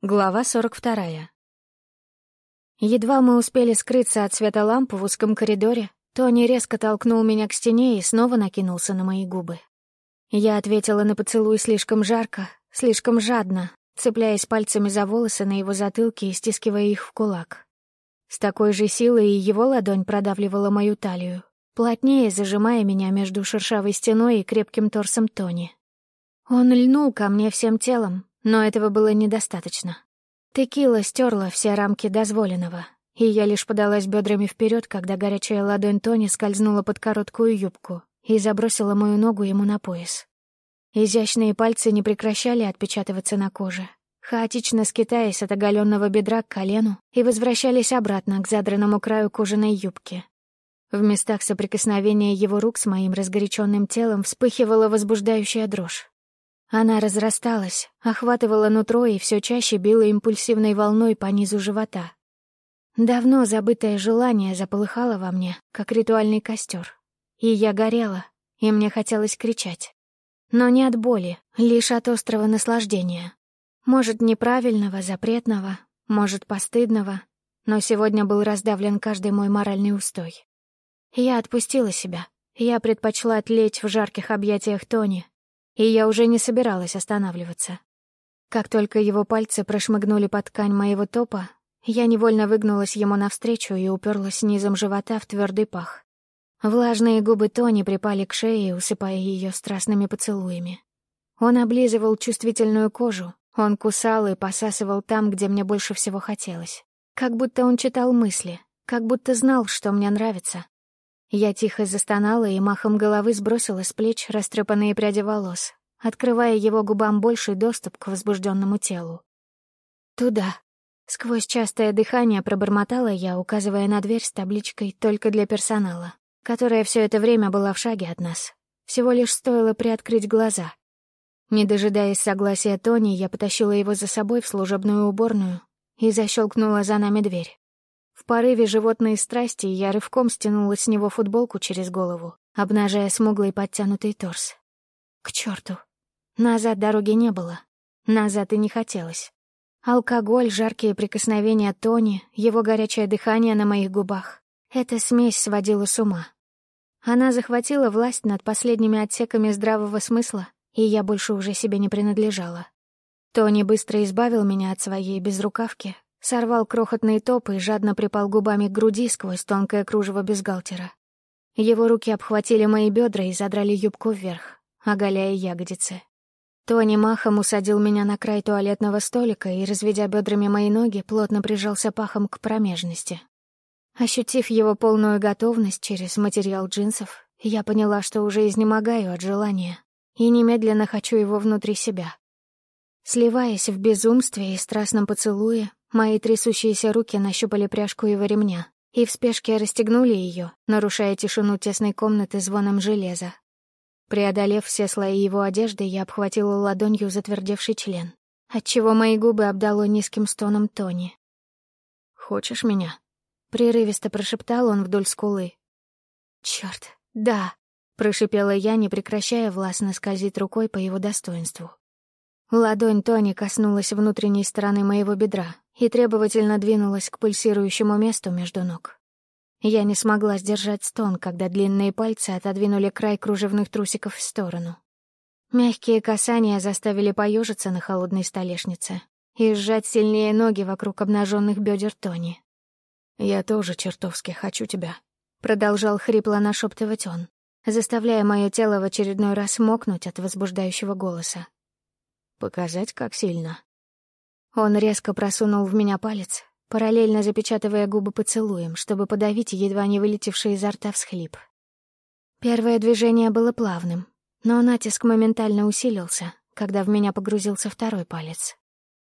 Глава 42. Едва мы успели скрыться от света лампы в узком коридоре, Тони резко толкнул меня к стене и снова накинулся на мои губы. Я ответила на поцелуй слишком жарко, слишком жадно, цепляясь пальцами за волосы на его затылке и стискивая их в кулак. С такой же силой и его ладонь продавливала мою талию, плотнее зажимая меня между шершавой стеной и крепким торсом Тони. Он льнул ко мне всем телом, но этого было недостаточно. Текила стерла все рамки дозволенного, и я лишь подалась бедрами вперед, когда горячая ладонь Тони скользнула под короткую юбку и забросила мою ногу ему на пояс. Изящные пальцы не прекращали отпечатываться на коже, хаотично скитаясь от оголенного бедра к колену и возвращались обратно к задранному краю кожаной юбки. В местах соприкосновения его рук с моим разгоряченным телом вспыхивала возбуждающая дрожь. Она разрасталась, охватывала нутро и все чаще била импульсивной волной по низу живота. Давно забытое желание заполыхало во мне, как ритуальный костер. И я горела, и мне хотелось кричать. Но не от боли, лишь от острого наслаждения. Может, неправильного, запретного, может, постыдного, но сегодня был раздавлен каждый мой моральный устой. Я отпустила себя. Я предпочла отлечь в жарких объятиях Тони, и я уже не собиралась останавливаться. Как только его пальцы прошмыгнули под ткань моего топа, я невольно выгнулась ему навстречу и уперлась низом живота в твердый пах. Влажные губы Тони припали к шее, усыпая ее страстными поцелуями. Он облизывал чувствительную кожу, он кусал и посасывал там, где мне больше всего хотелось. Как будто он читал мысли, как будто знал, что мне нравится, я тихо застонала и махом головы сбросила с плеч растрепанные пряди волос, открывая его губам больший доступ к возбужденному телу. «Туда». Сквозь частое дыхание пробормотала я, указывая на дверь с табличкой «Только для персонала», которая все это время была в шаге от нас. Всего лишь стоило приоткрыть глаза. Не дожидаясь согласия Тони, я потащила его за собой в служебную уборную и защелкнула за нами дверь. Порыве животной страсти я рывком стянула с него футболку через голову, обнажая смуглый подтянутый торс. К черту! Назад дороги не было. Назад и не хотелось. Алкоголь, жаркие прикосновения Тони, его горячее дыхание на моих губах. Эта смесь сводила с ума. Она захватила власть над последними отсеками здравого смысла, и я больше уже себе не принадлежала. Тони быстро избавил меня от своей безрукавки, Сорвал крохотные топы и жадно припал губами к груди сквозь тонкое кружево бюстгальтера. Его руки обхватили мои бедра и задрали юбку вверх, оголяя ягодицы. Тони махом усадил меня на край туалетного столика и, разведя бедрами мои ноги, плотно прижался пахом к промежности. Ощутив его полную готовность через материал джинсов, я поняла, что уже изнемогаю от желания и немедленно хочу его внутри себя. Сливаясь в безумстве и страстном поцелуе, Мои трясущиеся руки нащупали пряжку его ремня и в спешке расстегнули ее, нарушая тишину тесной комнаты звоном железа. Преодолев все слои его одежды, я обхватила ладонью затвердевший член, отчего мои губы обдало низким стоном Тони. «Хочешь меня?» — прерывисто прошептал он вдоль скулы. «Чёрт, да!» — прошипела я, не прекращая властно скользить рукой по его достоинству. Ладонь Тони коснулась внутренней стороны моего бедра, и требовательно двинулась к пульсирующему месту между ног. Я не смогла сдержать стон, когда длинные пальцы отодвинули край кружевных трусиков в сторону. Мягкие касания заставили поежиться на холодной столешнице и сжать сильнее ноги вокруг обнаженных бедер Тони. «Я тоже чертовски хочу тебя», — продолжал хрипло нашептывать он, заставляя мое тело в очередной раз мокнуть от возбуждающего голоса. «Показать, как сильно?» Он резко просунул в меня палец, параллельно запечатывая губы поцелуем, чтобы подавить едва не вылетевший изо рта всхлип. Первое движение было плавным, но натиск моментально усилился, когда в меня погрузился второй палец.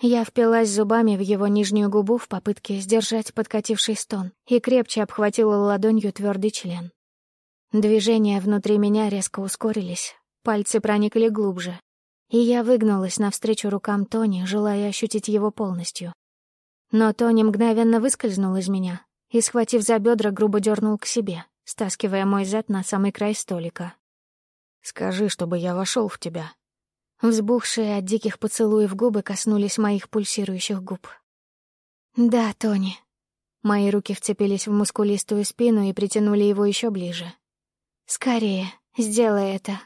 Я впилась зубами в его нижнюю губу в попытке сдержать подкативший стон и крепче обхватила ладонью твердый член. Движения внутри меня резко ускорились, пальцы проникли глубже, и я выгнулась навстречу рукам Тони, желая ощутить его полностью. Но Тони мгновенно выскользнул из меня и, схватив за бедра, грубо дернул к себе, стаскивая мой зад на самый край столика. «Скажи, чтобы я вошел в тебя». Взбухшие от диких поцелуев губы коснулись моих пульсирующих губ. «Да, Тони». Мои руки вцепились в мускулистую спину и притянули его еще ближе. «Скорее, сделай это».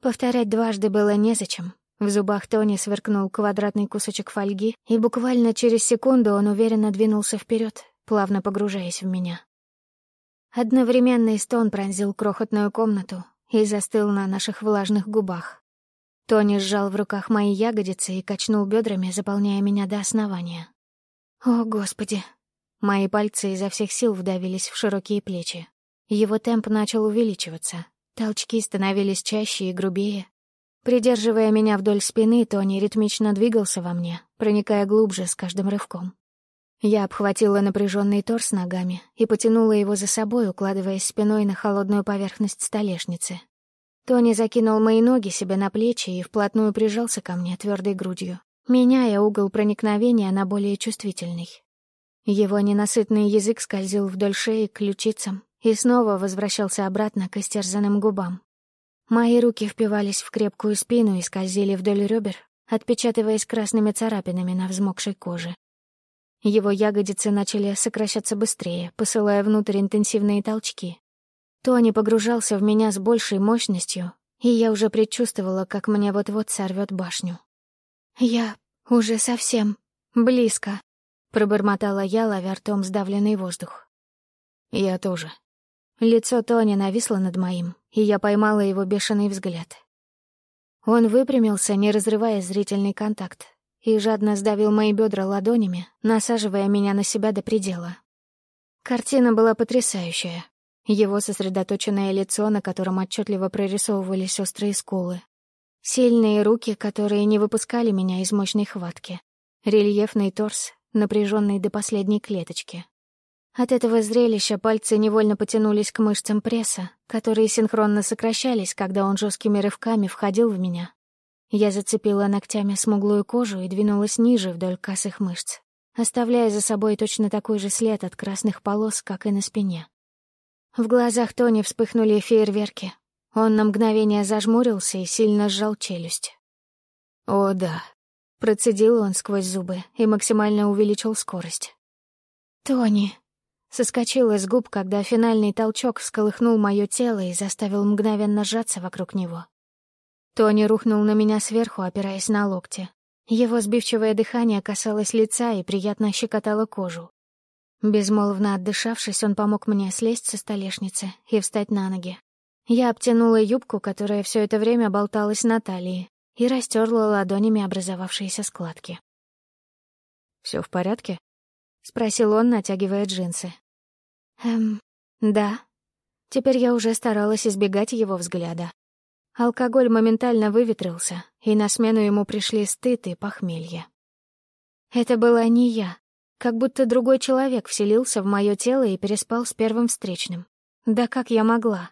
Повторять дважды было незачем. В зубах Тони сверкнул квадратный кусочек фольги, и буквально через секунду он уверенно двинулся вперед, плавно погружаясь в меня. Одновременный стон пронзил крохотную комнату и застыл на наших влажных губах. Тони сжал в руках мои ягодицы и качнул бедрами, заполняя меня до основания. О, Господи! Мои пальцы изо всех сил вдавились в широкие плечи. Его темп начал увеличиваться. Толчки становились чаще и грубее. Придерживая меня вдоль спины, Тони ритмично двигался во мне, проникая глубже с каждым рывком. Я обхватила напряженный торс ногами и потянула его за собой, укладываясь спиной на холодную поверхность столешницы, Тони закинул мои ноги себе на плечи и вплотную прижался ко мне твердой грудью, меняя угол проникновения на более чувствительный. Его ненасытный язык скользил вдоль шеи к ключицам и снова возвращался обратно к истерзанным губам. Мои руки впивались в крепкую спину и скользили вдоль ребер, отпечатываясь красными царапинами на взмокшей коже. Его ягодицы начали сокращаться быстрее, посылая внутрь интенсивные толчки, Тони погружался в меня с большей мощностью, и я уже предчувствовала, как мне вот-вот сорвет башню. «Я уже совсем близко», — пробормотала я, ловя ртом сдавленный воздух. «Я тоже». Лицо Тони нависло над моим, и я поймала его бешеный взгляд. Он выпрямился, не разрывая зрительный контакт, и жадно сдавил мои бедра ладонями, насаживая меня на себя до предела. Картина была потрясающая. Его сосредоточенное лицо, на котором отчетливо прорисовывались острые скулы. Сильные руки, которые не выпускали меня из мощной хватки. Рельефный торс, напряженный до последней клеточки. От этого зрелища пальцы невольно потянулись к мышцам пресса, которые синхронно сокращались, когда он жесткими рывками входил в меня. Я зацепила ногтями смуглую кожу и двинулась ниже вдоль косых мышц, оставляя за собой точно такой же след от красных полос, как и на спине. В глазах Тони вспыхнули фейерверки. Он на мгновение зажмурился и сильно сжал челюсть. «О, да», — процедил он сквозь зубы и максимально увеличил скорость. «Тони», — соскочила с губ, когда финальный толчок всколыхнул мое тело и заставил мгновенно сжаться вокруг него. Тони рухнул на меня сверху, опираясь на локти. Его сбивчивое дыхание касалось лица и приятно щекотало кожу. Безмолвно отдышавшись, он помог мне слезть со столешницы и встать на ноги. Я обтянула юбку, которая все это время болталась на талии, и растерла ладонями образовавшиеся складки. Все в порядке?» — спросил он, натягивая джинсы. «Эм, да». Теперь я уже старалась избегать его взгляда. Алкоголь моментально выветрился, и на смену ему пришли стыд и похмелье. Это была не я, как будто другой человек вселился в мое тело и переспал с первым встречным. Да как я могла?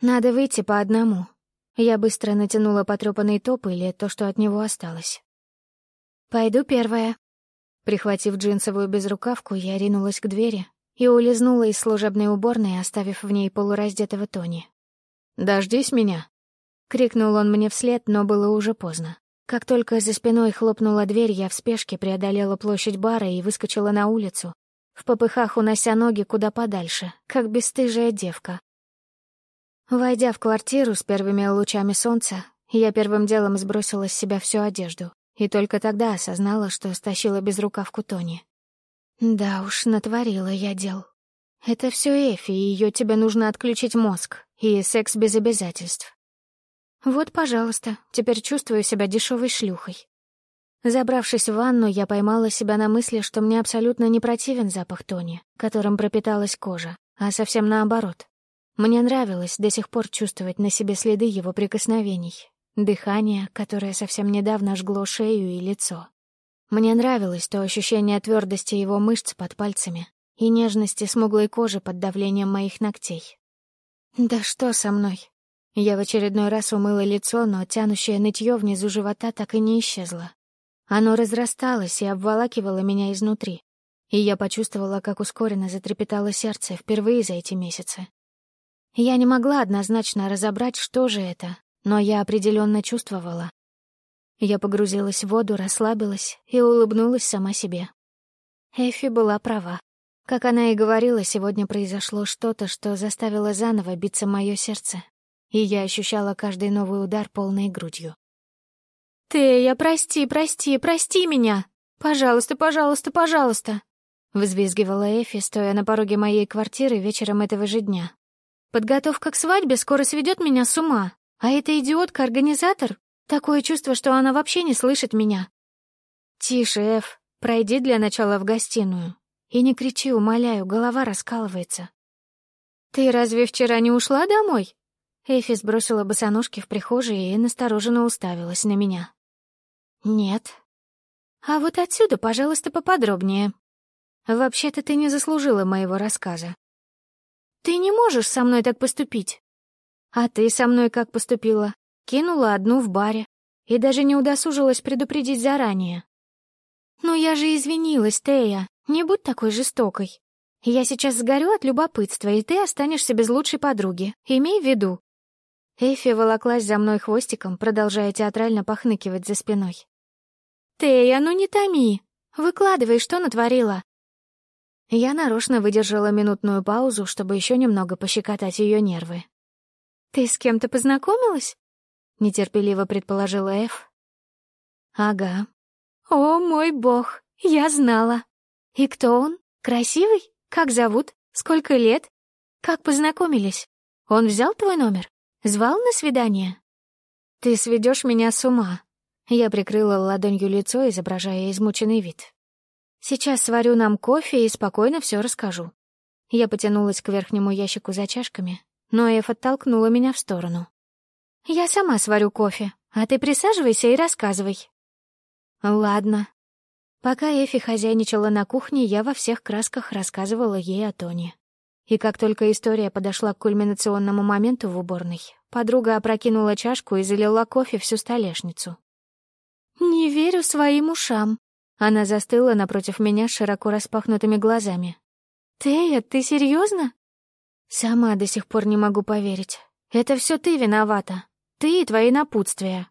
Надо выйти по одному. Я быстро натянула потрёпанный топ или то, что от него осталось. «Пойду первая». Прихватив джинсовую безрукавку, я ринулась к двери и улизнула из служебной уборной, оставив в ней полураздетого Тони. «Дождись меня!» — крикнул он мне вслед, но было уже поздно. Как только за спиной хлопнула дверь, я в спешке преодолела площадь бара и выскочила на улицу, в попыхах унося ноги куда подальше, как бесстыжая девка. Войдя в квартиру с первыми лучами солнца, я первым делом сбросила с себя всю одежду и только тогда осознала, что стащила безрукавку Тони. Да уж, натворила я дел. Это все Эфи, и ее тебе нужно отключить мозг, и секс без обязательств. Вот, пожалуйста, теперь чувствую себя дешевой шлюхой. Забравшись в ванну, я поймала себя на мысли, что мне абсолютно не противен запах Тони, которым пропиталась кожа, а совсем наоборот. Мне нравилось до сих пор чувствовать на себе следы его прикосновений, дыхание, которое совсем недавно жгло шею и лицо. Мне нравилось то ощущение твердости его мышц под пальцами и нежности смуглой кожи под давлением моих ногтей. Да что со мной? Я в очередной раз умыла лицо, но тянущее нытье внизу живота так и не исчезло. Оно разрасталось и обволакивало меня изнутри, и я почувствовала, как ускоренно затрепетало сердце впервые за эти месяцы. Я не могла однозначно разобрать, что же это, но я определенно чувствовала. Я погрузилась в воду, расслабилась и улыбнулась сама себе. Эфи была права. Как она и говорила, сегодня произошло что-то, что заставило заново биться мое сердце, и я ощущала каждый новый удар полной грудью. «Тея, прости, прости, прости меня! Пожалуйста, пожалуйста, пожалуйста!» Взвизгивала Эфи, стоя на пороге моей квартиры вечером этого же дня. «Подготовка к свадьбе скоро сведет меня с ума, а эта идиотка-организатор — такое чувство, что она вообще не слышит меня». «Тише, Эф, пройди для начала в гостиную. И не кричи, умоляю, голова раскалывается». «Ты разве вчера не ушла домой?» Эфи сбросила босоножки в прихожей и настороженно уставилась на меня. «Нет». «А вот отсюда, пожалуйста, поподробнее. Вообще-то ты не заслужила моего рассказа. Ты не можешь со мной так поступить. А ты со мной как поступила? Кинула одну в баре и даже не удосужилась предупредить заранее. Ну я же извинилась, Тея, не будь такой жестокой. Я сейчас сгорю от любопытства, и ты останешься без лучшей подруги. Имей в виду. Эфи волоклась за мной хвостиком, продолжая театрально похныкивать за спиной. «Тея, ну не томи! Выкладывай, что натворила!» Я нарочно выдержала минутную паузу, чтобы еще немного пощекотать ее нервы. «Ты с кем-то познакомилась?» — нетерпеливо предположила Эф. «Ага». «О, мой бог, я знала. И кто он? Красивый? Как зовут? Сколько лет? Как познакомились? Он взял твой номер? Звал на свидание?» «Ты сведешь меня с ума», я прикрыла ладонью лицо, изображая измученный вид. «Сейчас сварю нам кофе и спокойно все расскажу». Я потянулась к верхнему ящику за чашками, но Эф оттолкнула меня в сторону. «Я сама сварю кофе, а ты присаживайся и рассказывай». «Ладно». Пока Эфи хозяйничала на кухне, я во всех красках рассказывала ей о Тоне. И как только история подошла к кульминационному моменту в уборной, подруга опрокинула чашку и залила кофе всю столешницу. «Не верю своим ушам». Она застыла напротив меня с широко распахнутыми глазами. «Тея, ты серьезно? «Сама до сих пор не могу поверить. Это все ты виновата. Ты и твои напутствия».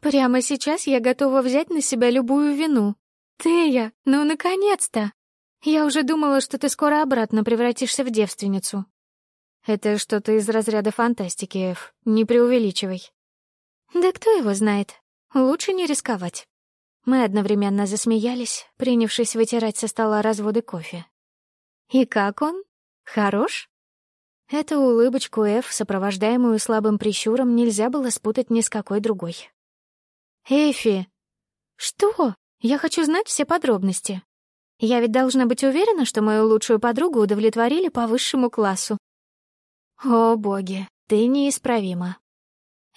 «Прямо сейчас я готова взять на себя любую вину. Тея, ну наконец-то! Я уже думала, что ты скоро обратно превратишься в девственницу». «Это что-то из разряда фантастики, Эф. Не преувеличивай». «Да кто его знает? Лучше не рисковать. Мы одновременно засмеялись, принявшись вытирать со стола разводы кофе. «И как он? Хорош?» Эту улыбочку Ф, сопровождаемую слабым прищуром, нельзя было спутать ни с какой другой. «Эфи!» «Что? Я хочу знать все подробности. Я ведь должна быть уверена, что мою лучшую подругу удовлетворили по высшему классу». «О, боги, ты неисправима.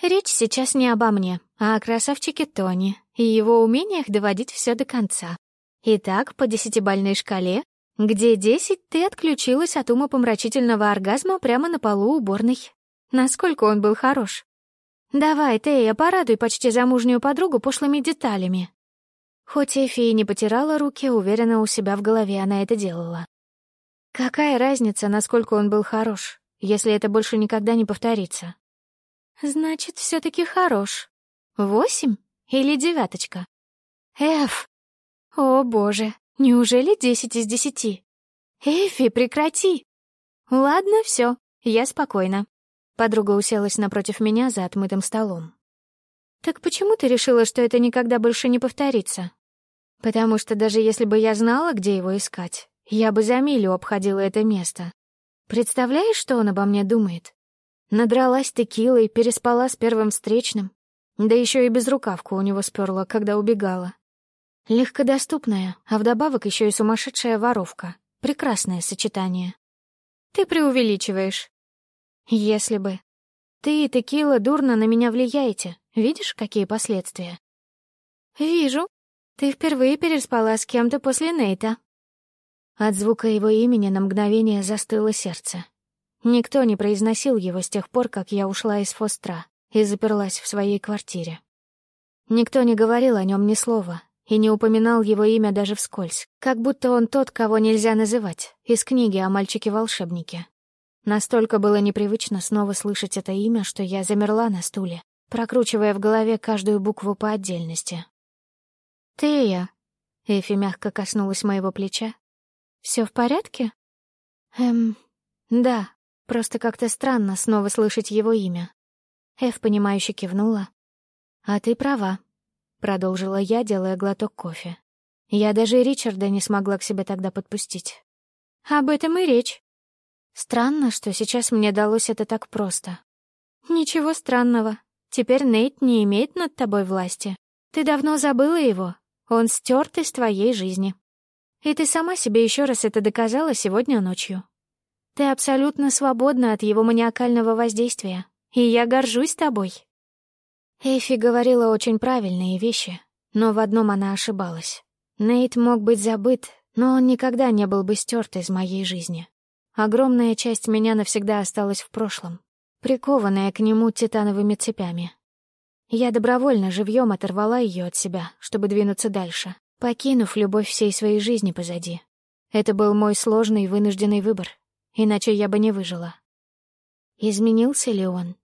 Речь сейчас не обо мне, а о красавчике Тони и его умениях доводить все до конца. Итак, по десятибальной шкале, где десять ты отключилась от умопомрачительного оргазма прямо на полу уборной. Насколько он был хорош. Давай, Тея, порадуй почти замужнюю подругу пошлыми деталями. Хоть Эфи и не потирала руки, уверенно у себя в голове она это делала. Какая разница, насколько он был хорош, если это больше никогда не повторится? Значит, все-таки хорош. Восемь или девяточка? Эф! О, боже, неужели десять из десяти? Эфи, прекрати! Ладно, все, я спокойна. Подруга уселась напротив меня за отмытым столом. Так почему ты решила, что это никогда больше не повторится? Потому что даже если бы я знала, где его искать, я бы за милю обходила это место. Представляешь, что он обо мне думает? Надралась текилой, переспала с первым встречным. Да еще и безрукавку у него сперла, когда убегала. Легкодоступная, а вдобавок еще и сумасшедшая воровка. Прекрасное сочетание. Ты преувеличиваешь. Если бы. Ты и текила дурно на меня влияете. Видишь, какие последствия? Вижу. Ты впервые переспала с кем-то после Нейта. От звука его имени на мгновение застыло сердце. Никто не произносил его с тех пор, как я ушла из Фостра и заперлась в своей квартире. Никто не говорил о нем ни слова и не упоминал его имя даже вскользь, как будто он тот, кого нельзя называть, из книги о мальчике-волшебнике. Настолько было непривычно снова слышать это имя, что я замерла на стуле, прокручивая в голове каждую букву по отдельности. «Тея!» — Эфи мягко коснулась моего плеча. Все в порядке?» «Эм, да, просто как-то странно снова слышать его имя». Эф, понимающе кивнула. «А ты права», — продолжила я, делая глоток кофе. Я даже Ричарда не смогла к себе тогда подпустить. «Об этом и речь», Странно, что сейчас мне далось это так просто. Ничего странного. Теперь Нейт не имеет над тобой власти. Ты давно забыла его. Он стерт из твоей жизни. И ты сама себе еще раз это доказала сегодня ночью. Ты абсолютно свободна от его маниакального воздействия, и я горжусь тобой. Эйфи говорила очень правильные вещи, но в одном она ошибалась. Нейт мог быть забыт, но он никогда не был бы стерт из моей жизни. Огромная часть меня навсегда осталась в прошлом, прикованная к нему титановыми цепями. Я добровольно живьем оторвала ее от себя, чтобы двинуться дальше, покинув любовь всей своей жизни позади. Это был мой сложный вынужденный выбор, иначе я бы не выжила. Изменился ли он?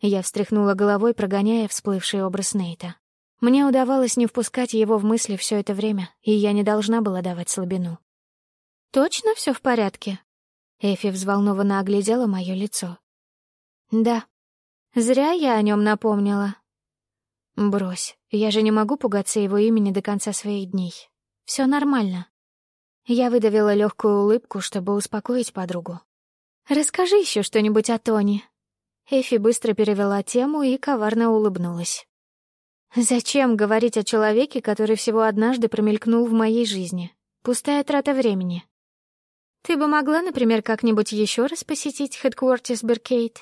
Я встряхнула головой, прогоняя всплывший образ Нейта. Мне удавалось не впускать его в мысли все это время, и я не должна была давать слабину. «Точно все в порядке?» Эфи взволнованно оглядела мое лицо. «Да. Зря я о нем напомнила». «Брось, я же не могу пугаться его имени до конца своих дней. Все нормально». Я выдавила легкую улыбку, чтобы успокоить подругу. «Расскажи еще что-нибудь о Тони». Эфи быстро перевела тему и коварно улыбнулась. «Зачем говорить о человеке, который всего однажды промелькнул в моей жизни? Пустая трата времени. Ты бы могла, например, как-нибудь еще раз посетить Headquarters Беркейт?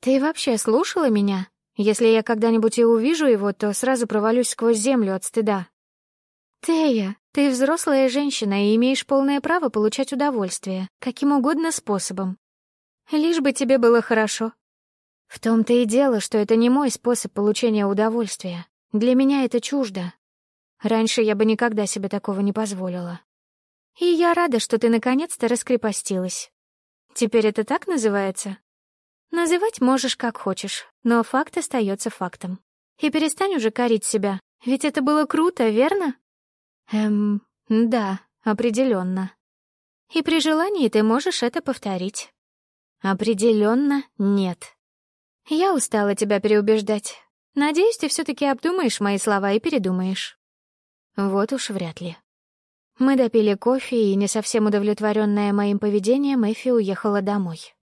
Ты вообще слушала меня? Если я когда-нибудь и увижу его, то сразу провалюсь сквозь землю от стыда. Тея, ты взрослая женщина и имеешь полное право получать удовольствие, каким угодно способом. Лишь бы тебе было хорошо. В том-то и дело, что это не мой способ получения удовольствия. Для меня это чуждо. Раньше я бы никогда себе такого не позволила. И я рада, что ты наконец-то раскрепостилась. Теперь это так называется? Называть можешь как хочешь, но факт остается фактом. И перестань уже корить себя, ведь это было круто, верно? Эм, да, определенно. И при желании ты можешь это повторить. Определенно нет. Я устала тебя переубеждать. Надеюсь, ты все-таки обдумаешь мои слова и передумаешь. Вот уж вряд ли. Мы допили кофе, и, не совсем удовлетворенная моим поведением, Эфи уехала домой.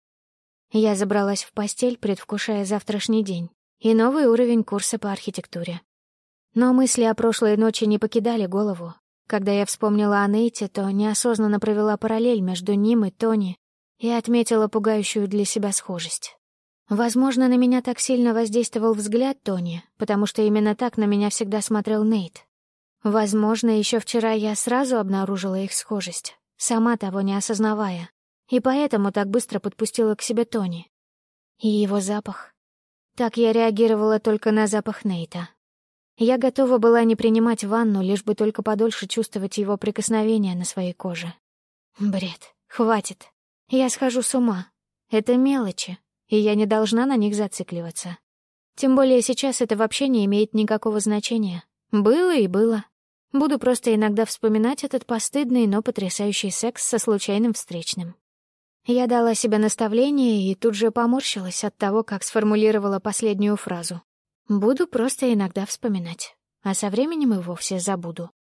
Я забралась в постель, предвкушая завтрашний день и новый уровень курса по архитектуре. Но мысли о прошлой ночи не покидали голову. Когда я вспомнила о Нейте, то неосознанно провела параллель между ним и Тони и отметила пугающую для себя схожесть. Возможно, на меня так сильно воздействовал взгляд Тони, потому что именно так на меня всегда смотрел Нейт. Возможно, еще вчера я сразу обнаружила их схожесть, сама того не осознавая, и поэтому так быстро подпустила к себе Тони. И его запах. Так я реагировала только на запах Нейта. Я готова была не принимать ванну, лишь бы только подольше чувствовать его прикосновение на своей коже. Бред. Хватит. Я схожу с ума. Это мелочи, и я не должна на них зацикливаться. Тем более сейчас это вообще не имеет никакого значения. Было и было. Буду просто иногда вспоминать этот постыдный, но потрясающий секс со случайным встречным. Я дала себе наставление и тут же поморщилась от того, как сформулировала последнюю фразу. Буду просто иногда вспоминать, а со временем и вовсе забуду.